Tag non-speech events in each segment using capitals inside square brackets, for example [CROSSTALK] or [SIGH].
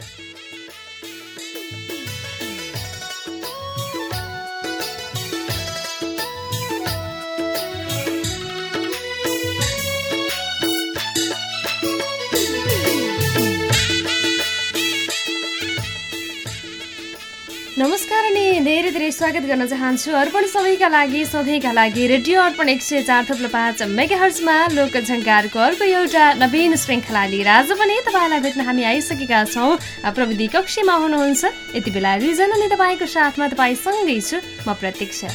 Thank you. धेरै धेरै स्वागत गर्न चाहन्छु। अर्पण सबैका लागि सधैँका लागि रेडियो अर्पण एक सय चार थप्लो पाँच मेगाहर्जमा लोकझङ्कारको अर्को एउटा नवीन श्रृङ्खला लिएर आज पनि तपाईँलाई भेट्न हामी आइसकेका छौँ। प्रविधि कक्षमा हुनुहुन्छ। यति बेला रिजन अनि तपाईँको साथमा तपाईँसँगै छु। म प्रतीक्षा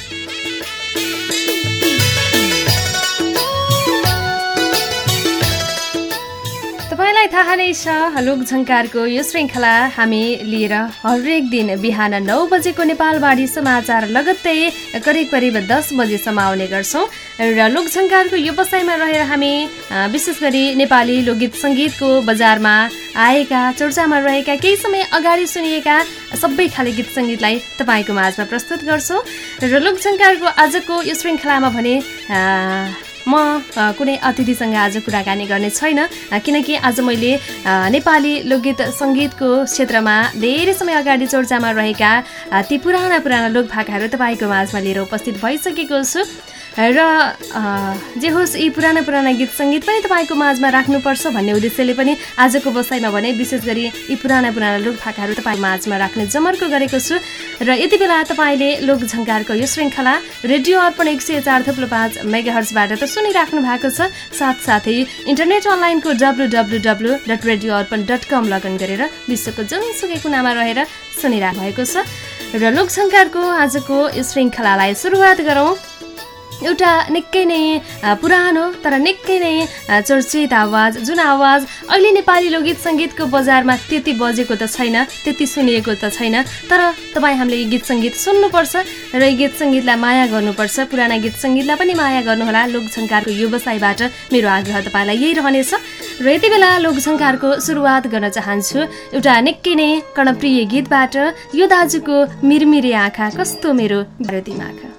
तपाईँलाई थाहा नै छ। लोकझङ्कारको यो श्रृङ्खला हामी लिएर हरेक दिन बिहान नौ बजेको नेपालवाडी समाचार लगत्तै करिब करिब दस बजेसम्म आउने गर्छौँ र लोकझङ्कारको यो बसाइमा रहेर हामी विशेष गरी नेपाली लोकगीत सङ्गीतको बजारमा आएका चर्चामा रहेका केही समय अगाडि सुनिएका सबै खाले गीत सङ्गीतलाई तपाईँको माझमा प्रस्तुत गर्छौँ। र लोकझङ्कारको आजको यो श्रृङ्खलामा भने म कुनै अतिथिसँग आज कुराकानी गर्ने छैन किनकि आज मैले नेपाली लोकगीत सङ्गीतको क्षेत्रमा धेरै समय अगाडि चर्चामा रहेका ती पुराना पुराना लोकभाकाहरू तपाईँको माझमा लिएर उपस्थित भइसकेको छु। र जे होस् यी पुराना पुराना गीत सङ्गीत पनि तपाईँको माझमा राख्नुपर्छ भन्ने उद्देश्यले पनि आजको बसाइमा भने विशेष गरी यी पुराना पुराना लोकभाकाहरू तपाईँ माझमा राख्ने जमर्को गरेको छु। र यति बेला तपाईँले लोकझङ्कारको यो श्रृङ्खला रेडियो अर्पण एक सय चार थुप्रो पाँच मेगाहर्सबाट त सुनिराख्नु भएको छ। साथसाथै इन्टरनेट अनलाइनको W W W dot radio Arpan dot com login गरेर विश्वको जुनसुकै कुनामा रहेर सुनिरहनु छ। र लोकझङ्कारको आजको यो श्रृङ्खलालाई सुरुवात गरौँ। एउटा निकै नै पुरानो तर निकै नै चर्चित आवाज जुन आवाज अहिले नेपाली लोकगीत सङ्गीतको बजारमा त्यति बजेको त छैन त्यति सुनिएको त छैन तर तपाईँ हामीले यी गीत सङ्गीत सुन्नुपर्छ र यी गीत सङ्गीतलाई माया गर्नुपर्छ पुराना गीत सङ्गीतलाई पनि माया गर्नुहोला लोकझङ्कारको व्यवसायबाट। मेरो आग्रह तपाईँलाई यही रहनेछ र यति बेला लोकझङ्कारको सुरुवात गर्न चाहन्छु। एउटा निकै नै कर्णप्रिय गीतबाट यो दाजुको मिरमिरे आँखा कस्तो मेरो दिमाग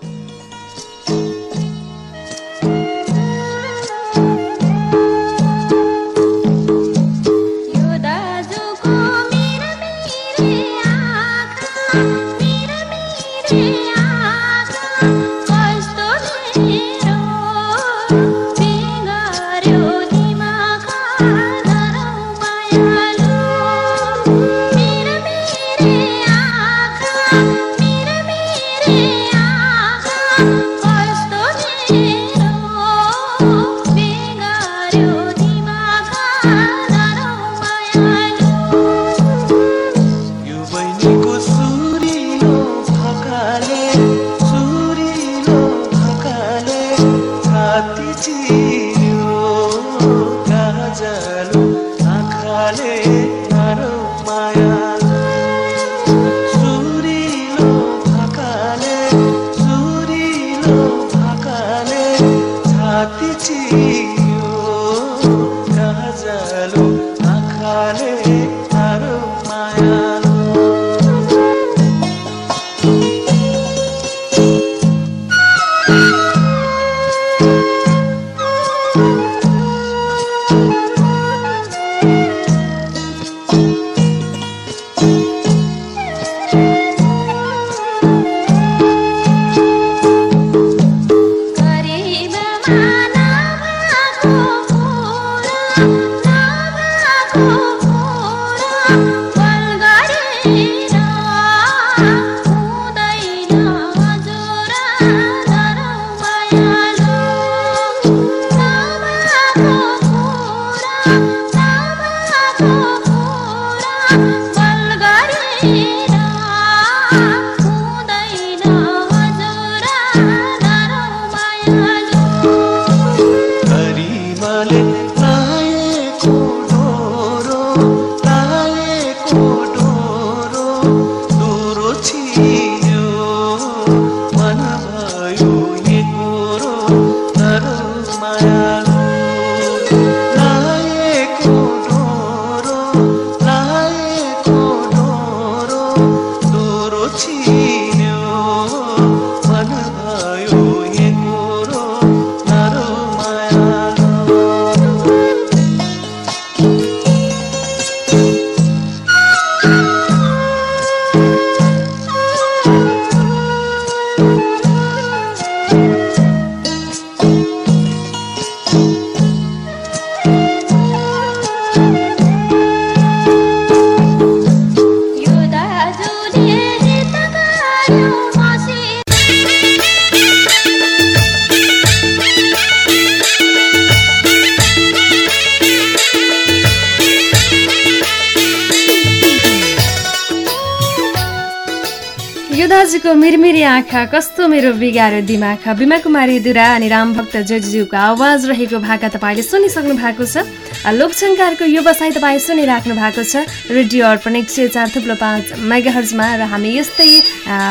यो दाजुको मिरमिरी आँखा कस्तो मेरो बिगारो दिमाग बिमा कुमारी दुरा अनि रामभक्त जेजुको आवाज रहेको भाका तपाईँले सुनिसक्नु भएको छ। लोकसङ्कारको व्यवसाय तपाईँ सुनिराख्नु भएको छ। रेडियो अर्पण एक सय चार थुप्रो पाँच मेगाहर्जमा र हामी यस्तै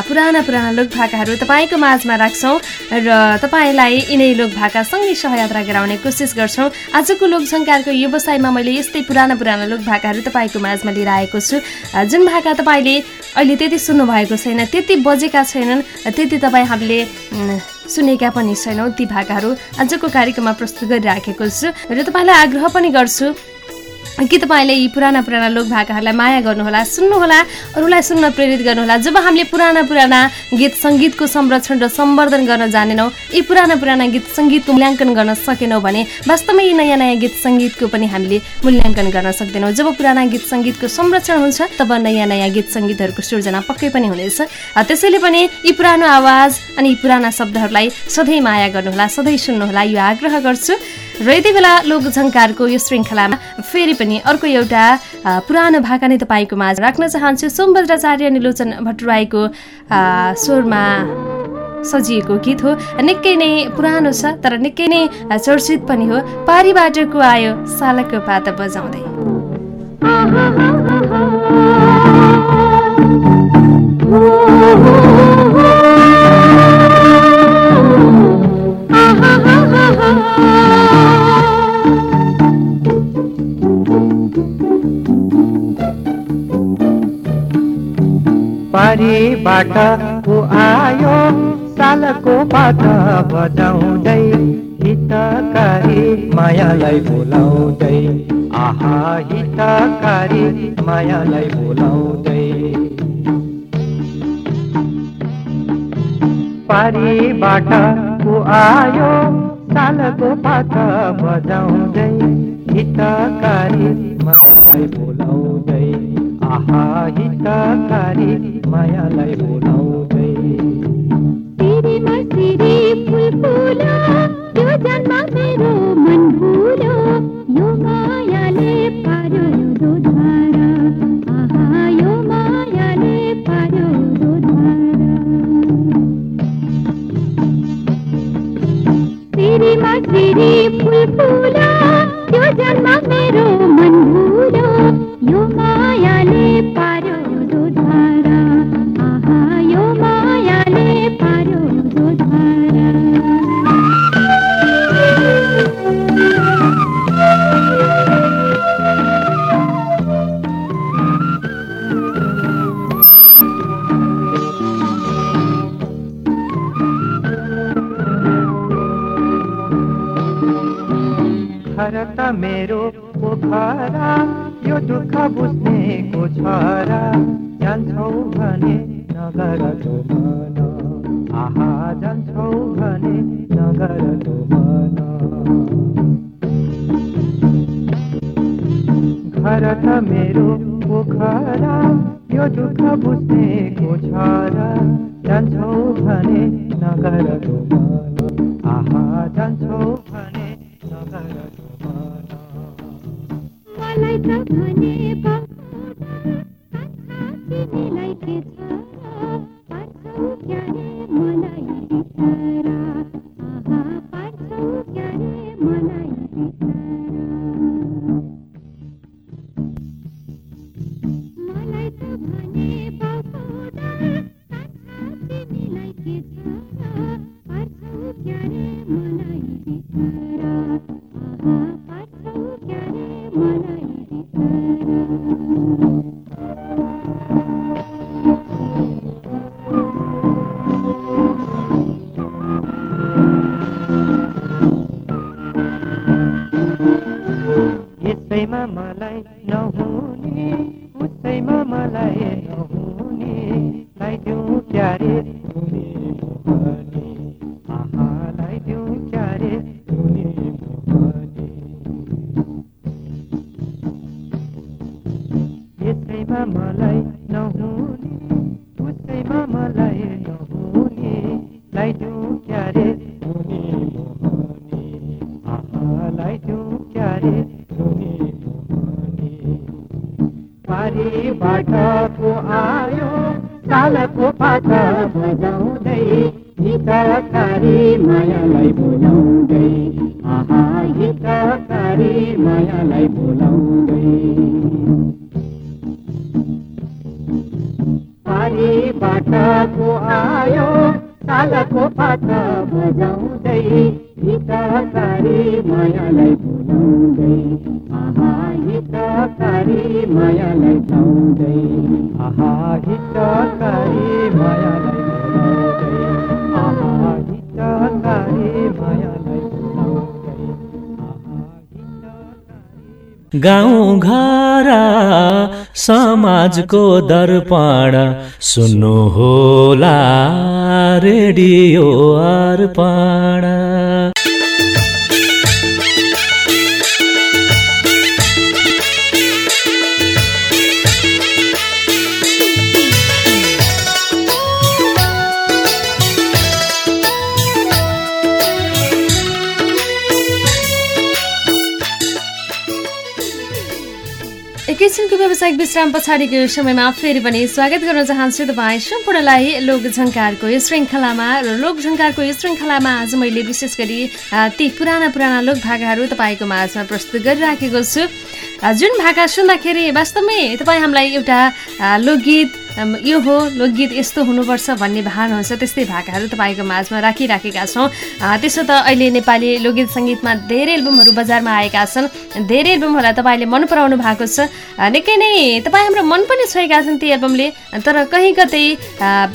पुराना पुराना लोक भाकाहरू तपाईँको माझमा राख्छौँ र तपाईँलाई यिनै लोक भाकासँगै सहयात्रा गराउने कोसिस गर्छौँ। आजको लोकसङ्कारको व्यवसायमा मैले यस्तै पुराना पुराना लोक भाकाहरू तपाईँको माझमा लिएर आएको छु। जुन भाका तपाईँले अहिले त्यति सुन्नुभएको छैन त्यति बजेका छैनन् त्यति तपाईँ हामीले सुनेका पनि छैनौँ ती भाकाहरू। आजको कार्यक्रममा प्रस्तुत गरिराखेको छु र तपाईँलाई आग्रह पनि गर्छु कि तपाईँले यी पुराना पुराना लोक भाकाहरूलाई माया गर्नुहोला सुन्नुहोला अरूलाई सुन्न प्रेरित गर्नुहोला। जब हामीले पुराना पुराना गीत सङ्गीतको संरक्षण र सम्वर्धन गर्न जानेनौँ यी पुराना पुराना गीत सङ्गीतको मूल्याङ्कन गर्न सकेनौँ भने वास्तवमै यी नयाँ नयाँ गीत सङ्गीतको पनि हामीले मूल्याङ्कन गर्न सक्दैनौँ। जब पुराना गीत सङ्गीतको संरक्षण हुन्छ तब नयाँ नयाँ गीत सङ्गीतहरूको सृजना पक्कै पनि हुनेछ। त्यसैले पनि यी पुरानो आवाज अनि यी पुराना शब्दहरूलाई सधैँ माया गर्नुहोला सधैँ सुन्नुहोला। यो आग्रह गर्छु। र यति बेला लोकझङ्कारको यो श्रृङ्खलामा फेरि पनि अर्को एउटा पुरानो भाका नै तपाईँको माझ राख्न चाहन्छु। सोमभद्राचार्य निलोचन भट्टराईको स्वरमा सजिएको गीत हो। निकै नै पुरानो छ तर निकै नै चर्चित पनि हो। पारिबाटको आयो सालको पात बजाउँदै। [LAUGHS] पारीबाट ऊ आयो सालको पात बजाउँदै हितकारी मायालाई बोलाउँदै। आहा हितकारी मायालाई बोलाउँदै। पारीबाट ऊ आयो सालको पात बजाउँदै हितकारी मायालाई बोलाउँदै। हितकारी मायालाई बोलाउँदै सिरीमा सिरी फुल फुल मेरो पोखरा यो दुःख बुझ्नेको छोरा। जान्छौ भने नगर मन आहा जान्छौ भने नगर मन घर त मेरो पोखरा यो दुःख बुझ्नेको छोरा। जान्छौ भने नगर मन आहा जान्छौ मलाई त भने को आयो तालको पाता बजाउँदै मायालाई बोलाउँदै। मायालाई बोलाउँदै आहा हितकारी मायालाई गाउँदै आहा हितकारी मायालाई बोलाउँदै आहा हितकारी मायालाई हितकारी गाउँ घर समाजको दर्पण सुन्नु होला रेडियो अर्पण। एकैछिनको व्यावसायिक विश्राम पछाडिको यो समयमा फेरि पनि स्वागत गर्न चाहन्छु तपाईँ सम्पूर्णलाई लोकझङ्कारको यो श्रृङ्खलामा र लोकझङ्कारको यो श्रृङ्खलामा आज मैले विशेष गरी ती पुराना पुराना लोकभाकाहरू तपाईँको माझमा प्रस्तुत गरिराखेको छु। जुन भाका सुन्दाखेरि वास्तवमै तपाईँ हामीलाई एउटा लोकगीत यो हो लोकगीत यस्तो हुनुपर्छ भन्ने भान हुन्छ। त्यस्तै भाकाहरू तपाईँको माझमा राखिराखेका छौँ। त्यसो त अहिले नेपाली लोकगीत सङ्गीतमा धेरै एल्बमहरू बजारमा आएका छन्। धेरै एल्बमहरूलाई तपाईँले मन पराउनु भएको छ। निकै नै तपाईँ हाम्रो मन पनि छोएका छन् ती एल्बमले। तर कहीँ कतै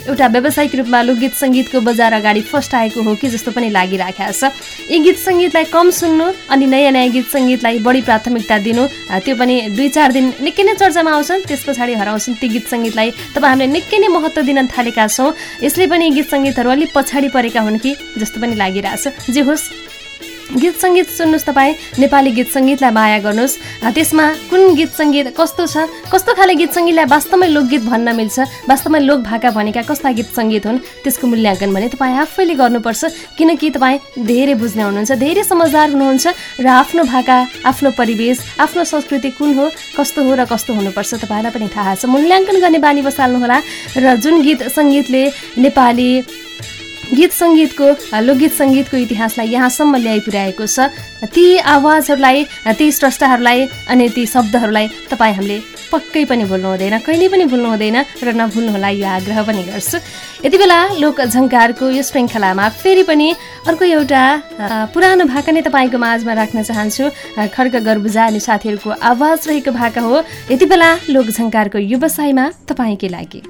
एउटा व्यावसायिक रूपमा लोकगीत सङ्गीतको बजार अगाडि फर्स्ट आएको हो कि जस्तो पनि लागिराखेको छ। यी गीत सङ्गीतलाई कम सुन्नु अनि नयाँ नयाँ गीत सङ्गीतलाई बढी प्राथमिकता दिनु त्यो पनि दुई चार दिन निकै नै चर्चामा आउँछन्। त्यस पछाडि हराउँछन् ती गीत सङ्गीतलाई। तपाईँ हामीले निकै नै महत्त्व दिन थालेका छौँ। यसले पनि गीत सङ्गीतहरू अलिक पछाडि परेका हुन् कि जस्तो पनि लागिरहेछ। जे होस्। गीत सङ्गीत सुन्नुहोस् तपाईँ। नेपाली गीत सङ्गीतलाई माया गर्नुहोस्। त्यसमा कुन गीत सङ्गीत कस्तो छ? कस्तो खाले गीत सङ्गीतलाई वास्तवमै लोकगीत भन्न मिल्छ? वास्तवमै लोक भाका भनेका कस्ता गीत सङ्गीत हुन्? त्यसको मूल्याङ्कन भने तपाईँ आफैले गर्नुपर्छ। किनकि तपाईँ धेरै बुझ्ने हुनुहुन्छ धेरै समझदार हुनुहुन्छ र आफ्नो भाका आफ्नो परिवेश आफ्नो संस्कृति कुन हो कस्तो हो र कस्तो हुनुपर्छ तपाईँलाई पनि थाहा छ। मूल्याङ्कन गर्ने बानी बसाल्नुहोला र जुन गीत सङ्गीतले नेपाली गीत सङ्गीतको लोकगीत सङ्गीतको इतिहासलाई यहाँसम्म ल्याइ पुर्याएको छ। ती आवाजहरूलाई ती स्रष्टाहरूलाई अनि ती शब्दहरूलाई तपाईँ हामीले पक्कै पनि भुल्नु हुँदैन कहिले पनि भुल्नु हुँदैन र नभुल्नुहोला यो आग्रह पनि गर्छु। यति बेला लोक झङ्कारको यो श्रृङ्खलामा फेरि पनि अर्को एउटा पुरानो भाका नै तपाईँको माझमा राख्न चाहन्छु। अ, खड्ग गर्बुजा अनि साथीहरूको आवाज रहेको भाका हो। यति बेला लोक झङ्कारको व्यवसायमा तपाईँकै लागि।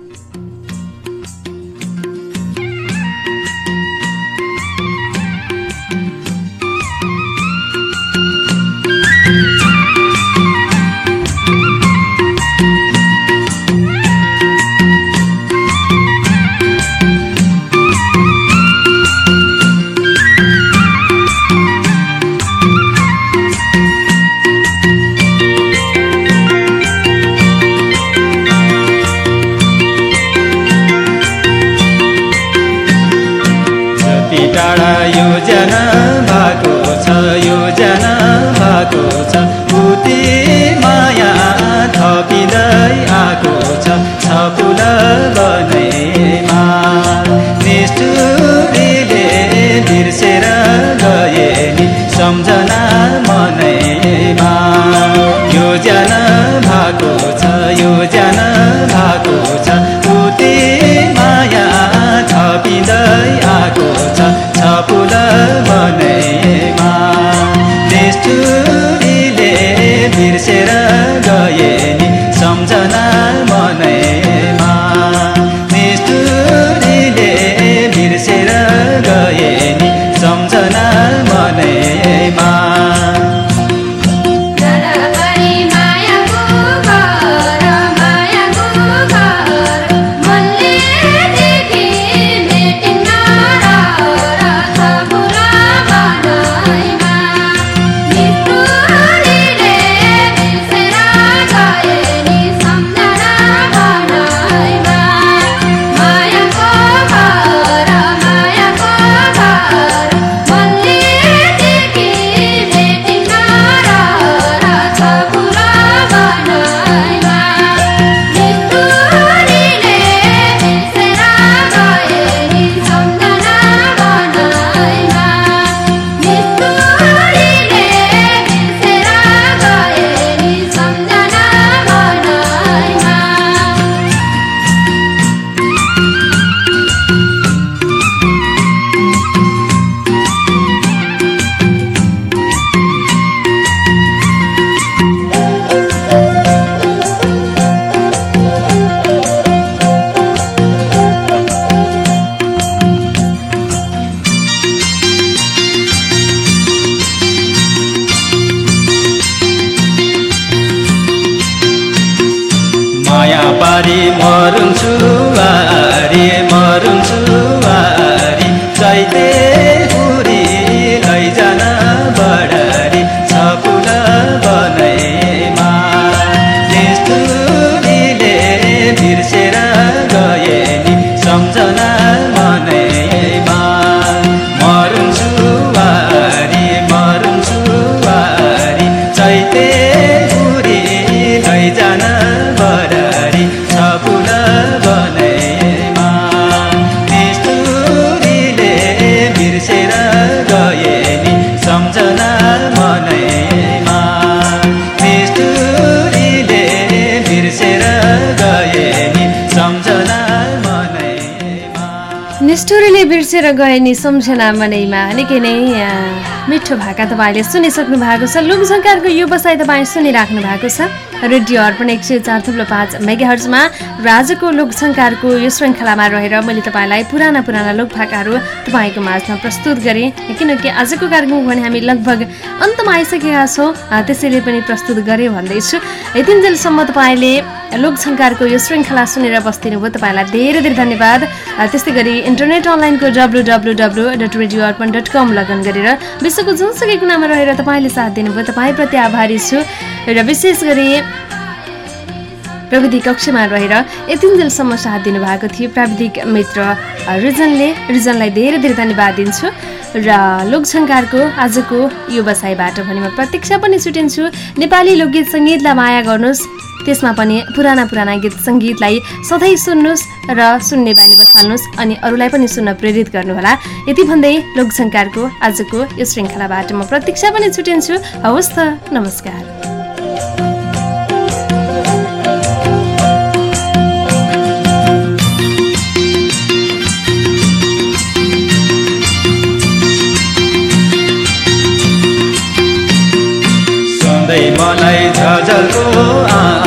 निष्ठुरीले बिर्सेर गए नि सम्झना मनैमा। निकै नै मिठो भाका तपाईँले सुनिसक्नु भएको छ। लोकसङ्कारको व्यवसाय तपाईँ सुनिराख्नु भएको छ। रेडियो अर्पण एक सय चार थुप्रो पाँच मेगाहर्जमा राजको लोकसङ्कारको यो श्रृङ्खलामा रहेर मैले तपाईँलाई पुराना पुराना लोकभाकाहरू तपाईँको माझमा प्रस्तुत गरेँ। किनकि आजको कार्यक्रम भने हामी लगभग अन्तमा आइसकेका छौँ। त्यसैले पनि प्रस्तुत गरेँ भन्दैछु। यतिन्जेलसम्म तपाईँले लोकसङ्कारको यो श्रृङ्खला सुनेर बस्दिनु भयो तपाईँलाई धेरै धेरै धन्यवाद। त्यस्तै गरी इन्टरनेट अनलाइनको W W W dot radio Arpan dot com login गरेर विश्वको जुनसुकै कुनामा रहेर तपाईँले साथ दिनुभयो। तपाईँप्रति आभारी छु र विशेष गरी प्रविधि कक्षमा रहेर यतिन्जेलसम्म साथ दिनुभएको थियो। प्राविधिक मित्र रिजनले रिजनलाई धेरै धेरै धन्यवाद दिन्छु। र लोकसङ्कारको आजको व्यवसायबाट भने म प्रतीक्षा पनि छुटिन्छु। नेपाली लोकगीत सङ्गीतलाई माया गर्नुहोस्। त्यसमा पनि पुराना पुराना गीत सङ्गीतलाई सधैँ सुन्नुहोस् र सुन्ने बानी बसाल्नुहोस् अनि अरूलाई पनि सुन्न प्रेरित गर्नुहोला। यति भन्दै लोकसङ्कारको आजको यो श्रृङ्खलाबाट म प्रतीक्षा पनि छुटिन्छु। हवस् त नमस्कार। मलाई झझलको आउँछ